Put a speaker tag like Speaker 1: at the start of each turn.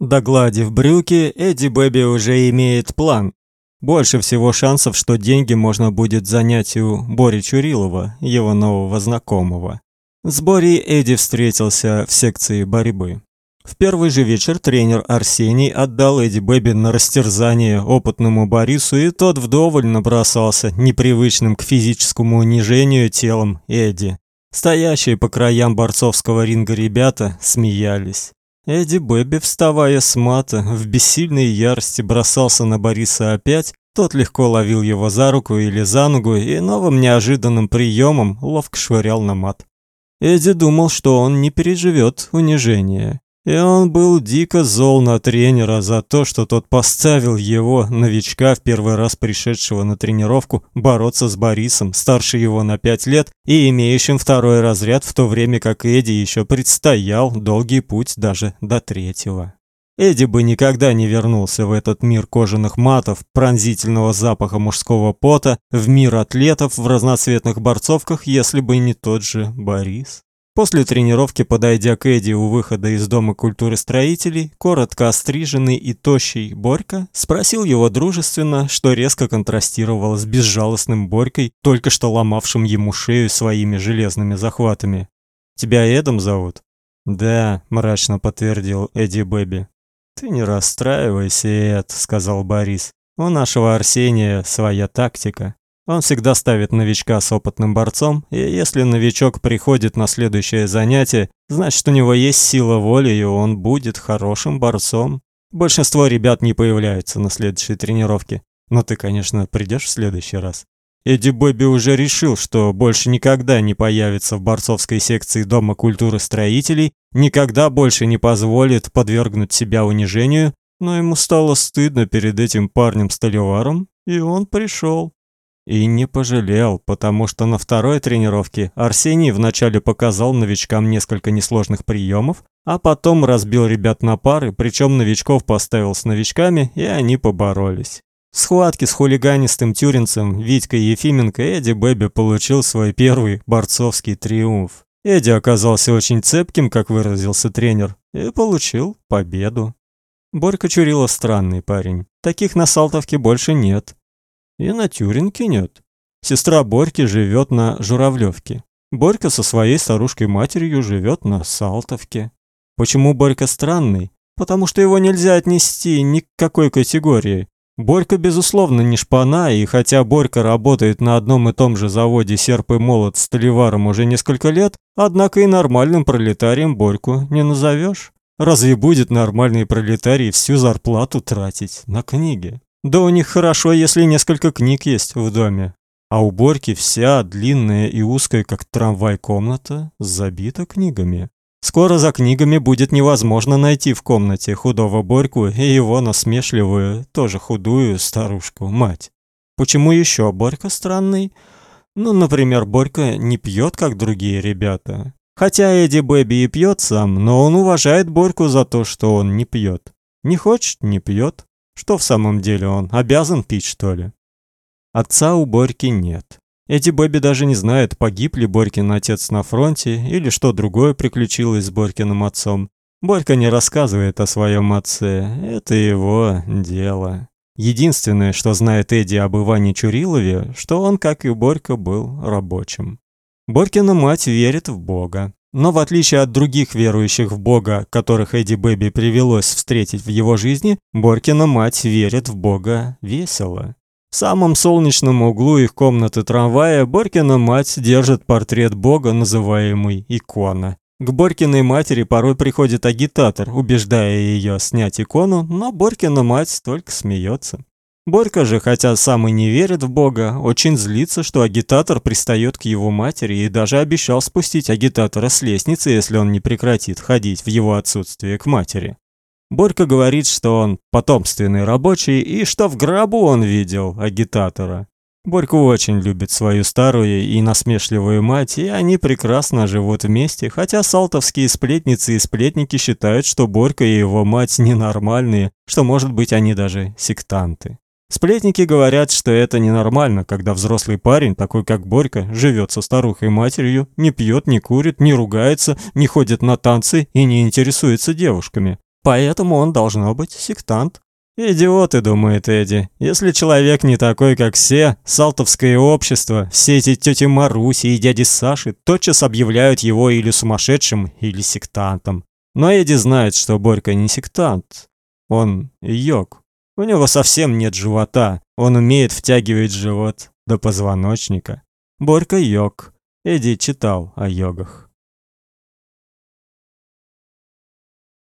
Speaker 1: Догладив брюки, Эдди Бэби уже имеет план. Больше всего шансов, что деньги можно будет занять у Бори Чурилова, его нового знакомого. С Бори Эдди встретился в секции борьбы. В первый же вечер тренер Арсений отдал Эдди Бэби на растерзание опытному Борису, и тот вдоволь набросался непривычным к физическому унижению телом Эдди. Стоящие по краям борцовского ринга ребята смеялись. Эдди Бэби, вставая с мата, в бессильной ярости бросался на Бориса опять, тот легко ловил его за руку или за ногу и новым неожиданным приемом ловко швырял на мат. Эдди думал, что он не переживет унижение. И он был дико зол на тренера за то, что тот поставил его, новичка, в первый раз пришедшего на тренировку, бороться с Борисом, старше его на пять лет и имеющим второй разряд, в то время как Эдди еще предстоял долгий путь даже до третьего. Эдди бы никогда не вернулся в этот мир кожаных матов, пронзительного запаха мужского пота, в мир атлетов в разноцветных борцовках, если бы не тот же Борис. После тренировки, подойдя к Эдди у выхода из Дома культуры строителей, коротко остриженный и тощий Борька спросил его дружественно, что резко контрастировало с безжалостным Борькой, только что ломавшим ему шею своими железными захватами. «Тебя Эдом зовут?» «Да», – мрачно подтвердил Эдди Бэби. «Ты не расстраивайся, Эд», – сказал Борис. «У нашего Арсения своя тактика». Он всегда ставит новичка с опытным борцом, и если новичок приходит на следующее занятие, значит у него есть сила воли, и он будет хорошим борцом. Большинство ребят не появляются на следующей тренировке. Но ты, конечно, придешь в следующий раз. Эдди Бобби уже решил, что больше никогда не появится в борцовской секции Дома культуры строителей, никогда больше не позволит подвергнуть себя унижению, но ему стало стыдно перед этим парнем-столеваром, и он пришел. И не пожалел, потому что на второй тренировке Арсений вначале показал новичкам несколько несложных приемов, а потом разбил ребят на пары, причем новичков поставил с новичками, и они поборолись. В схватке с хулиганистым тюринцем Витькой Ефименко Эдди Бэби получил свой первый борцовский триумф. Эдди оказался очень цепким, как выразился тренер, и получил победу. Борька Чурилов странный парень. Таких на Салтовке больше нет. И на Тюринке нет. Сестра Борьки живет на Журавлевке. Борька со своей старушкой-матерью живет на Салтовке. Почему Борька странный? Потому что его нельзя отнести ни к какой категории. Борька, безусловно, не шпана, и хотя Борька работает на одном и том же заводе «Серп и молот» с Толиваром уже несколько лет, однако и нормальным пролетарием Борьку не назовешь. Разве будет нормальный пролетарий всю зарплату тратить на книги? Да у них хорошо, если несколько книг есть в доме. А у Борьки вся длинная и узкая, как трамвай, комната забита книгами. Скоро за книгами будет невозможно найти в комнате худого Борьку и его насмешливую, тоже худую старушку, мать. Почему еще Борька странный? Ну, например, Борька не пьет, как другие ребята. Хотя Эдди Бэби и пьет сам, но он уважает Борьку за то, что он не пьет. Не хочет – не пьет. Что в самом деле он, обязан пить, что ли? Отца у Борьки нет. Эти Бэби даже не знают, погиб ли Борькин отец на фронте или что другое приключилось с Борькиным отцом. Борька не рассказывает о своем отце, это его дело. Единственное, что знает Эдди об Иване Чурилове, что он, как и Борька, был рабочим. Борькина мать верит в Бога. Но в отличие от других верующих в Бога, которых Эдди Бэби привелось встретить в его жизни, Боркина мать верит в Бога весело. В самом солнечном углу их комнаты трамвая Боркина мать держит портрет Бога, называемый икона. К Боркиной матери порой приходит агитатор, убеждая ее снять икону, но Боркина мать только смеется. Борька же, хотя сам и не верит в Бога, очень злится, что агитатор пристает к его матери и даже обещал спустить агитатора с лестницы, если он не прекратит ходить в его отсутствие к матери. Борька говорит, что он потомственный рабочий и что в гробу он видел агитатора. Борька очень любит свою старую и насмешливую мать, и они прекрасно живут вместе, хотя салтовские сплетницы и сплетники считают, что Борька и его мать ненормальные, что, может быть, они даже сектанты. Сплетники говорят, что это ненормально, когда взрослый парень, такой как Борька, живет со старухой-матерью, не пьет, не курит, не ругается, не ходит на танцы и не интересуется девушками. Поэтому он должно быть сектант. Идиоты, думает Эдди. Если человек не такой, как все, салтовское общество, все эти тети Маруси и дяди Саши тотчас объявляют его или сумасшедшим, или сектантом. Но Эдди знает, что Борька не сектант. Он йог. У него совсем нет живота. Он умеет втягивать живот до позвоночника. Борька йог. Эдди читал о йогах.